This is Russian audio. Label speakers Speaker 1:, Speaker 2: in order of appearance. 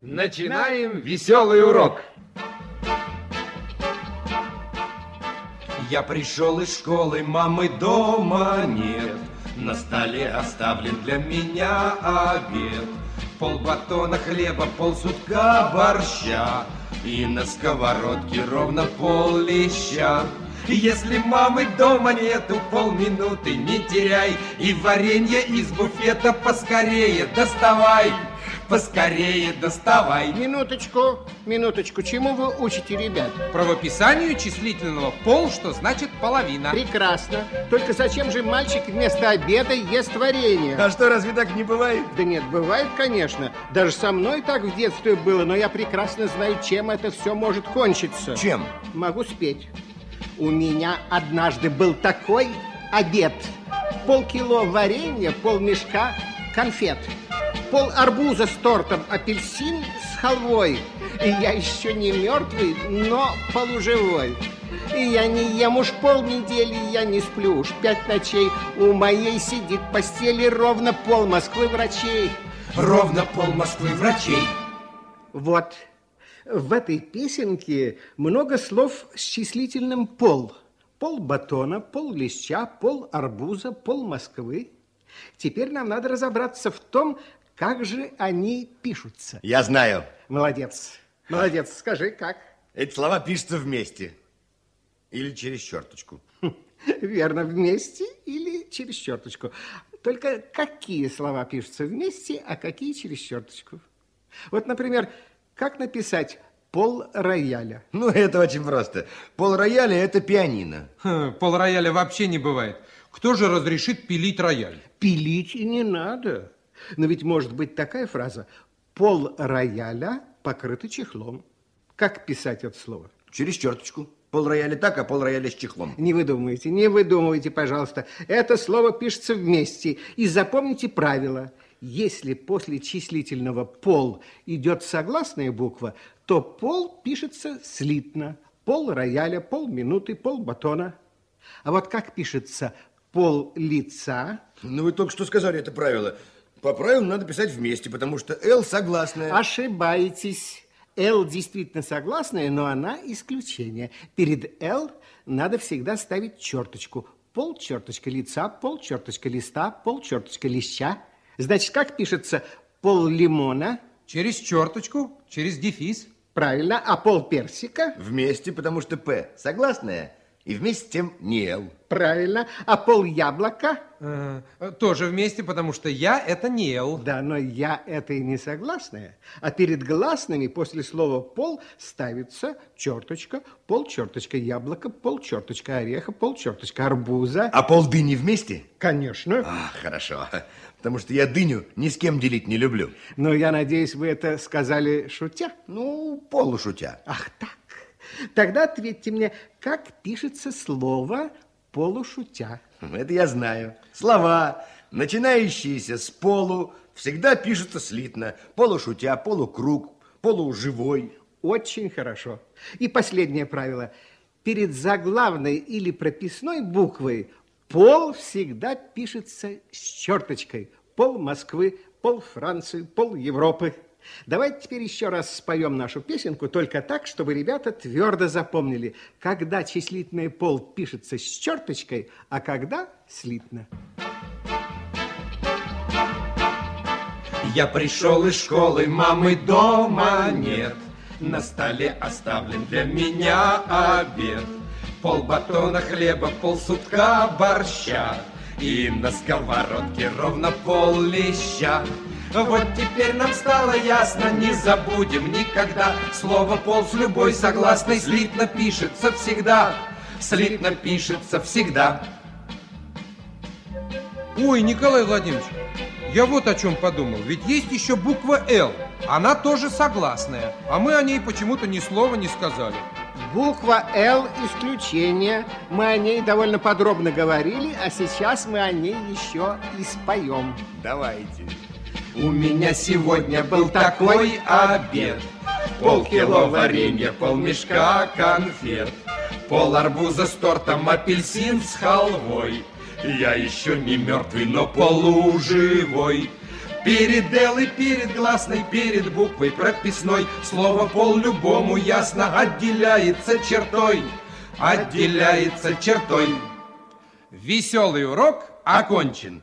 Speaker 1: Начинаем веселый урок.
Speaker 2: Я пришел из школы, мамы дома нет. На столе оставлен для меня обед. Пол батона хлеба, пол сутка борща. И на сковородке ровно пол леща. Если мамы дома нету, полминуты не теряй И варенье из буфета поскорее доставай Поскорее доставай
Speaker 3: Минуточку, минуточку, чему вы учите ребят?
Speaker 1: Правописанию числительного пол, что значит половина
Speaker 3: Прекрасно, только зачем же мальчик вместо обеда ест варенье?
Speaker 2: А что, разве так не бывает?
Speaker 3: Да нет, бывает, конечно Даже со мной так в детстве было, но я прекрасно знаю, чем это все может кончиться
Speaker 2: Чем?
Speaker 3: Могу спеть у меня однажды был такой обед. Полкило варенья, полмешка конфет. Пол арбуза с тортом, апельсин с халвой. И я еще не мертвый, но полуживой. И я не ем уж полнедели, я не сплю уж пять ночей. У моей сидит в постели ровно пол Москвы врачей.
Speaker 2: Ровно пол Москвы врачей.
Speaker 3: Вот, в этой песенке много слов с числительным «пол». Пол батона, пол леща, пол арбуза, пол Москвы. Теперь нам надо разобраться в том, как же они пишутся.
Speaker 2: Я знаю.
Speaker 3: Молодец. Молодец. Скажи, как?
Speaker 2: Эти слова пишутся вместе. Или через черточку.
Speaker 3: Верно, вместе или через черточку. Только какие слова пишутся вместе, а какие через черточку? Вот, например, как написать пол рояля?
Speaker 2: Ну, это очень просто. Пол рояля – это пианино.
Speaker 1: Ха, пол рояля вообще не бывает. Кто же разрешит пилить рояль?
Speaker 3: Пилить и не надо. Но ведь может быть такая фраза «пол рояля покрыты чехлом». Как писать это слово?
Speaker 2: Через черточку. Пол рояля так, а пол рояля с чехлом.
Speaker 3: Не выдумывайте, не выдумывайте, пожалуйста. Это слово пишется вместе. И запомните правило – если после числительного «пол» идет согласная буква, то «пол» пишется слитно. Пол рояля, пол минуты, пол батона. А вот как пишется пол лица?
Speaker 2: Ну, вы только что сказали это правило. По правилам надо писать вместе, потому что «л» согласная.
Speaker 3: Ошибаетесь. «Л» действительно согласная, но она исключение. Перед «Л» надо всегда ставить черточку. Пол черточка лица, пол черточка листа, пол черточка леща. Значит, как пишется пол лимона?
Speaker 1: Через черточку, через дефис.
Speaker 3: Правильно. А пол персика?
Speaker 2: Вместе, потому что П согласная. И вместе с тем не Л.
Speaker 3: Правильно. А пол яблока?
Speaker 1: Э, тоже вместе, потому что я это не Л.
Speaker 3: Да, но я это и не согласная. А перед гласными после слова пол ставится черточка, пол черточка яблоко, пол черточка ореха, пол черточка арбуза.
Speaker 2: А пол дыни вместе?
Speaker 3: Конечно.
Speaker 2: А, хорошо. Потому что я дыню ни с кем делить не люблю.
Speaker 3: Но я надеюсь, вы это сказали шутя?
Speaker 2: Ну, полушутя.
Speaker 3: Ах так. Тогда ответьте мне, как пишется слово полушутя?
Speaker 2: Это я знаю. Слова, начинающиеся с полу, всегда пишутся слитно. Полушутя, полукруг, полуживой.
Speaker 3: Очень хорошо. И последнее правило. Перед заглавной или прописной буквой пол всегда пишется с черточкой. Пол Москвы, пол Франции, пол Европы. Давайте теперь еще раз споем нашу песенку, только так, чтобы ребята твердо запомнили, когда числительный пол пишется с черточкой, а когда слитно.
Speaker 2: Я пришел из школы, мамы дома нет. На столе оставлен для меня обед. Пол батона хлеба, пол сутка борща. И на сковородке ровно пол леща. Вот теперь нам стало ясно, не забудем никогда. Слово пол с любой согласной слитно пишется всегда. Слитно пишется всегда.
Speaker 1: Ой, Николай Владимирович, я вот о чем подумал. Ведь есть еще буква «Л». Она тоже согласная. А мы о ней почему-то ни слова не сказали.
Speaker 3: Буква «Л» исключение. Мы о ней довольно подробно говорили, а сейчас мы о ней еще и споем.
Speaker 2: Давайте. У меня сегодня был такой обед. Полкило варенья, полмешка конфет, Пол арбуза с тортом, апельсин с халвой. Я еще не мертвый, но полуживой. Перед и перед гласной, перед буквой прописной Слово пол любому ясно отделяется чертой Отделяется чертой
Speaker 1: Веселый урок
Speaker 2: Окончен